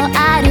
もある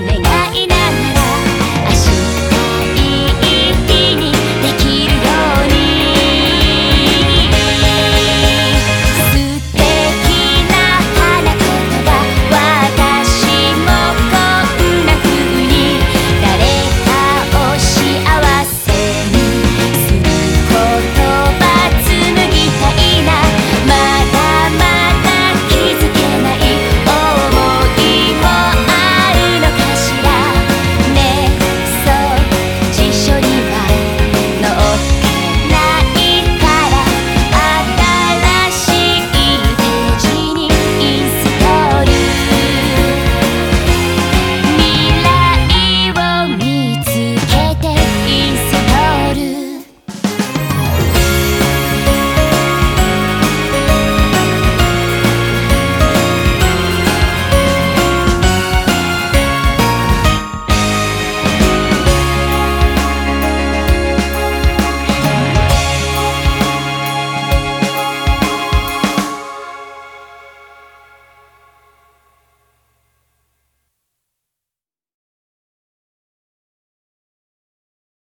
viene